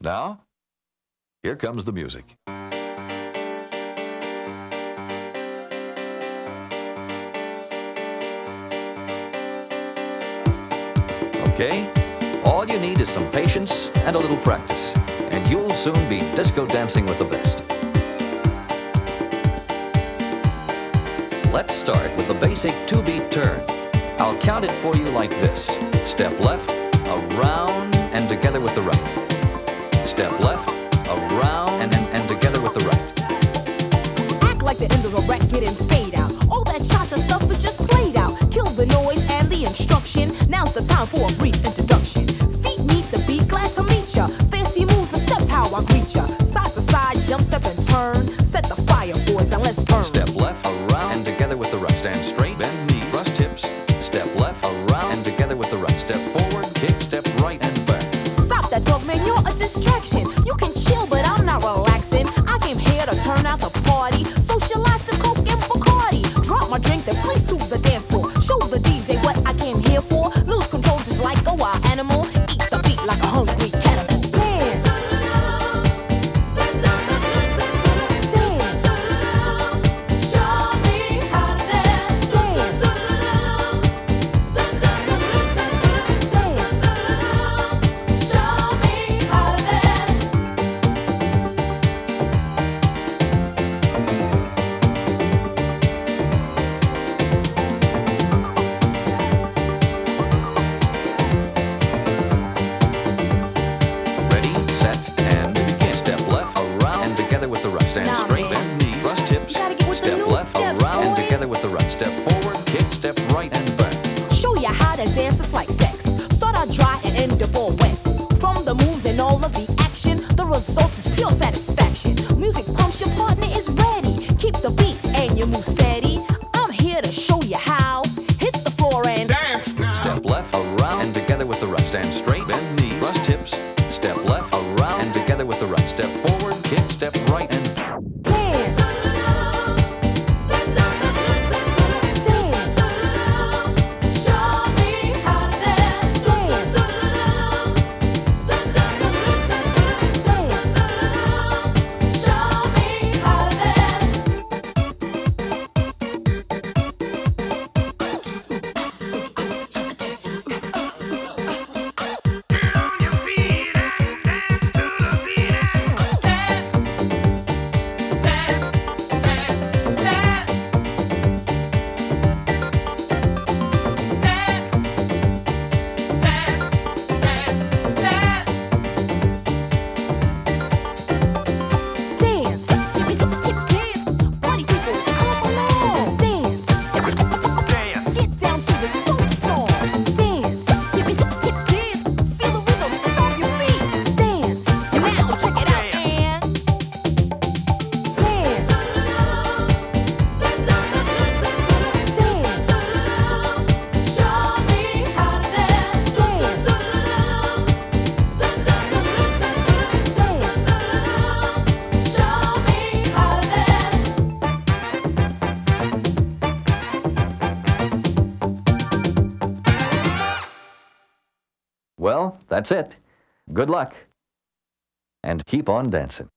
Now, here comes the music. Okay, all you need is some patience and a little practice, and you'll soon be disco dancing with the best. Let's start with the basic two-beat turn. I'll count it for you like this. Step left, around, and together with the right. Burn. Step left, around, and together with the right. Stand straight, bend knee, thrust hips. Step left, around, and together with the right. Step forward, kick, step right, and back. Stop that talk, man, you're a distraction. You can chill, but I'm not relaxing. I came here to turn out the party. Socialize the coke and Bacardi. Drop my drink, then please to all wet. From the moves and all of the action, the result is pure satisfaction. Music pumps, your partner is ready. Keep the beat and you move steady. I'm here to show you how. Hit the floor and Dance. Step left, around, and together with the right. Stand straight, bend knee, thrust hips. Step left, around, and together with the right. Step forward, well, that's it. Good luck. And keep on dancing.